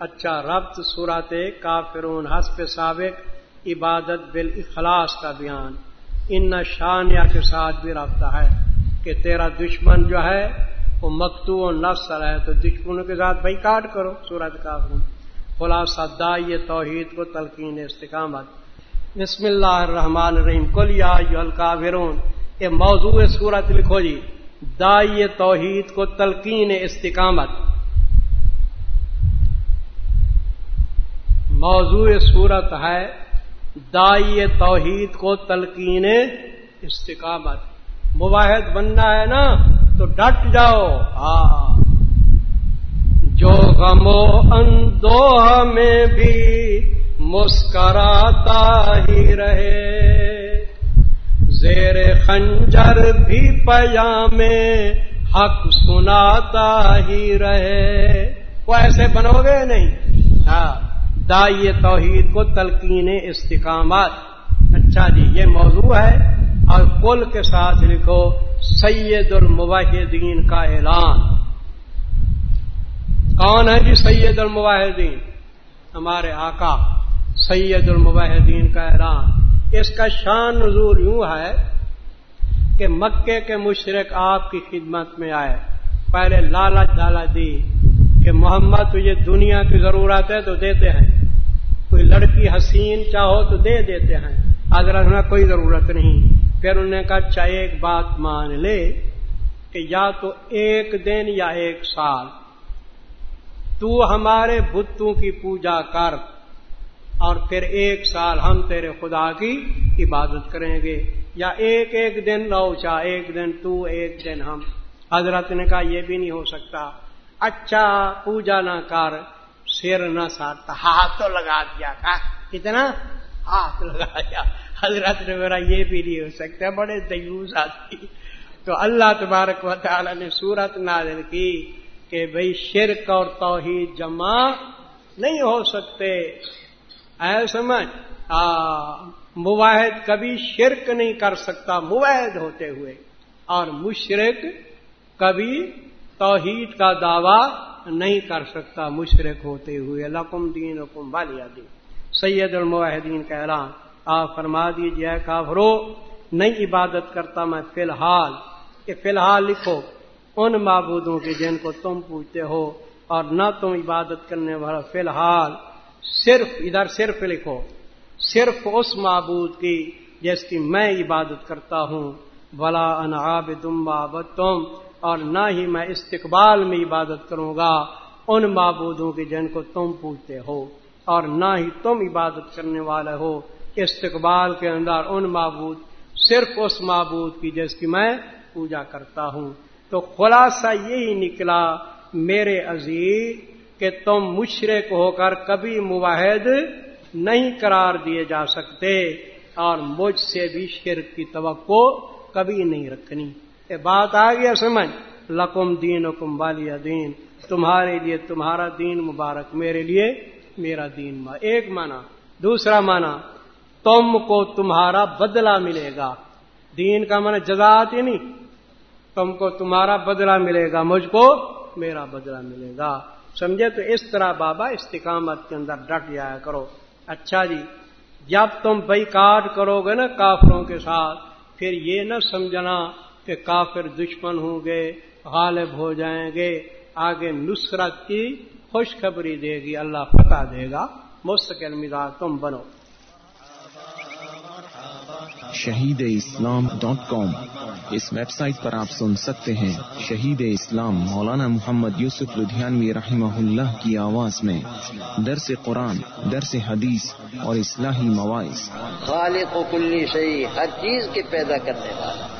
اچھا ربط صورت کافرون، حسب سابق عبادت بال اخلاص کا بیان۔ ان شانیہ کے ساتھ بھی رابطہ ہے کہ تیرا دشمن جو ہے، وہ مکتو و نفسر ہے، تو دشمنوں کے ساتھ بھائی کاٹ کرو سورت کافرون۔ خلاصہ دائی توحید کو تلقین استقامت۔ بسم اللہ الرحمن الرحیم۔ کل یا الکافرون یہ موضوع صورت لکھو جی۔ دائی توحید کو تلقین استقامت۔ موضوع صورت ہے، دائی توحید کو تلقین استقامت۔ مواحد بننا ہے نا، تو ڈٹ جاؤ۔ ہاں۔ جو غم و اندوہ میں بھی مسکراتا ہی رہے۔ زیر خنجر بھی پیامے حق سناتا ہی رہے۔ وہ ایسے بنو گے نہیں؟ ہاں۔ دائی توحید کو تلقین استقامات۔ اچھا جی یہ موضوع ہے اور کل کے ساتھ لکھو، سید المواحدین کا اعلان۔ کون ہے جی سید المواحدین ہمارے آقا سید المواحدین کا اعلان۔ اس کا شان نزول یوں ہے کہ مکے کے مشرق آپ کی خدمت میں آئے۔ پہلے لالچ ڈالا دی کہ محمد تجھے دنیا کی ضرورت ہے تو دیتے ہیں۔ کوئی لڑکی حسین چاہو تو دے دیتے ہیں۔ اگر ہمیں کوئی ضرورت نہیں، پھر انہوں نے کہا چاہے ایک بات مان لے کہ یا تو ایک دن یا ایک سال۔ تو ہمارے بتوں کی پوجا کر اور پھر ایک سال ہم تیرے خدا کی عبادت کریں گے۔ یا ایک ایک دن رہو چاہ ایک دن تو، ایک دن ہم۔ حضرت نے کہا، یہ بھی نہیں ہو سکتا۔ اچھا پوجا نہ کر۔ سیر نہ ساتھ ہاتھ تو لگا دیا کا کتنا؟ ہاتھ لگا دیا حضرت نے میرا یہ بھی نہیں ہو سکتا، بڑے دیوس آتی تو اللہ تبارک و تعالی نے سورت نازل کی کہ بھئی شرک اور توحید جمع نہیں ہو سکتے۔ اے سمجھ مواحد کبھی شرک نہیں کر سکتا مواحد ہوتے ہوئے، اور مشرق کبھی توحید کا دعوی نہیں کر سکتا مشرق ہوتے ہوئے لقم دین حکم بالیا دین۔ سید المواحدین کا اعلان۔ آپ فرما دیجیے کافرو، نہیں عبادت کرتا میں فی الحال۔ کہ فی الحال لکھو، ان معبودوں کی جن کو تم پوچھتے ہو، اور نہ تم عبادت کرنے والا فی الحال۔ صرف، ادھر صرف لکھو۔ صرف اس معبود کی جس کی میں عبادت کرتا ہوں۔ بلا انعاب تم بابت تم اور نہ ہی میں استقبال میں عبادت کروں گا ان معبودوں کی جن کو تم پوچھتے ہو اور نہ ہی تم عبادت کرنے والے ہو۔ استقبال کے اندر ان معبود صرف اس معبود کی جس کی میں پوجا کرتا ہوں۔ تو خلاصہ یہی نکلا میرے عزیز کہ تم مشرق ہو کر کبھی مواحد نہیں قرار دیے جا سکتے اور مجھ سے بھی شرک کی توقع کبھی نہیں رکھنی۔ بات آ گیا سمجھ۔ لقم دین حکم بالیا دین۔ تمہارے لیے تمہارا دین مبارک، میرے لیے میرا دین ما ایک مانا دوسرا مانا تم کو تمہارا بدلہ ملے گا۔ دین کا مانا جزات ہی نہیں۔ تم کو تمہارا بدلہ ملے گا، مجھ کو میرا بدلہ ملے گا۔ سمجھے؟ تو اس طرح بابا استقامت کے اندر ڈٹ جایا کرو۔ اچھا جی جب تم بئی کاٹ کرو گے نا کافروں کے ساتھ، پھر یہ نہ سمجھنا کہ کافر دشمن ہوں گے غالب ہو جائیں گے آگے نصرت کی خوشخبری دے گی اللہ فتح دے گا۔ مستقل مزاج تم بنو۔ Shaheed Islam dot com. اس ویب سائٹ پر آپ سن سکتے ہیں شہید اسلام مولانا محمد یوسف لدھیانوی رحمہ اللہ کی آواز میں۔ درس قرآن درس حدیث اور اصلاحی مواعث۔ خالق و کلی صحیح ہر چیز کے پیدا کرنے والا۔